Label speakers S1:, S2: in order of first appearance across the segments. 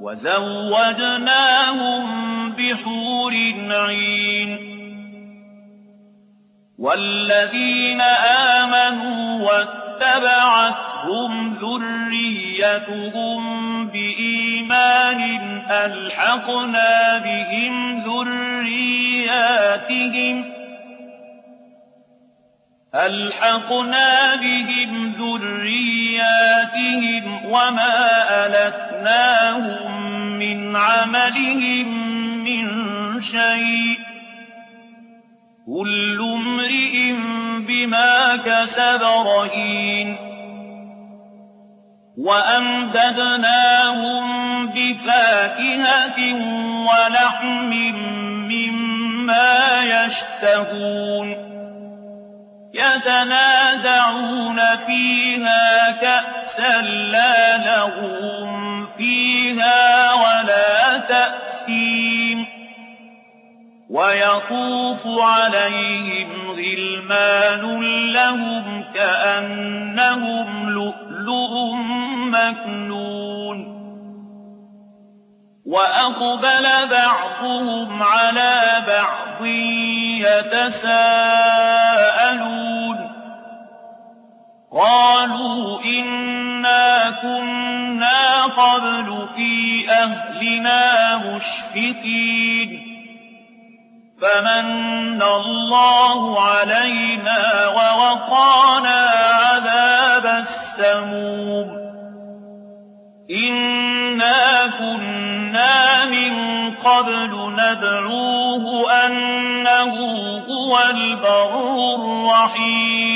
S1: وزوجناهم بحور عين. والذين آمنوا واتبعتهم ذريتهم بإيمان ألحقنا بهم ذرياتهم ألحقنا بهم ذرياتهم وما ألتناهم من عملهم من شيء كل امرئ بما كسب رهين وأمددناهم بفاكهة ولحم مما يشتهون يتنازعون فيها كأسا لا لهم فيها ولا تأثيم. ويطوف عليهم غلمان لهم كأنهم لؤلؤ مكنون. وأقبل بعضهم على بعض يتساءلون قالوا إنا كنا قبل في أهلنا مشفقين. فمن الله علينا ووقانا عذاب السموم. إنا كنا من قبل ندعوه أنه هو البر الرحيم.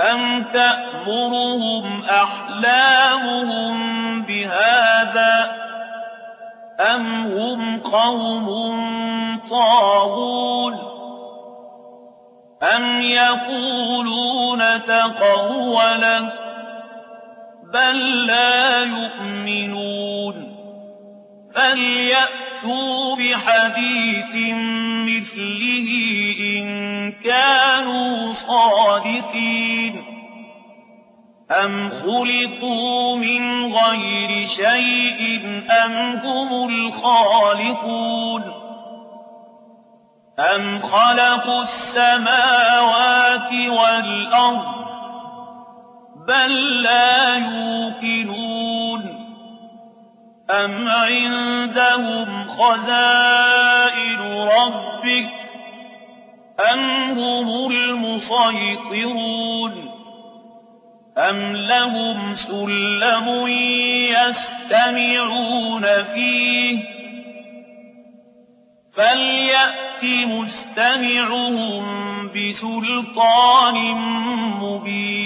S1: أم تأمرهم أحلامهم بهذا أم هم قوم طاغون أَمْ يَقُولُونَ تَقَوَّلَهُ بَل لَّا يُؤْمِنُونَ فَلْيَأْتُوا بِحَدِيثٍ مِّثْلِهِ إِن كَانُوا صَادِقِينَ أَمْ خُلِقُوا مِنْ غَيْرِ شَيْءٍ أَمْ هُمُ الْخَالِقُونَ أَمْ خَلَقُوا السَّمَاوَاتِ وَالْأَرْضَ بَل لَّا يُوقِنُونَ أَمْ عِندَهُمْ خَزَائِنُ رَبِّكَ أَمْ هُمُ الْمُصَيْطِرُونَ أَمْ لَهُمْ سُلَّمٌ يَسْتَمِعُونَ فِيهِ فَلْيَأْتِ مُسْتَمِعُهُم بِسُلْطَانٍ مُّبِينٍ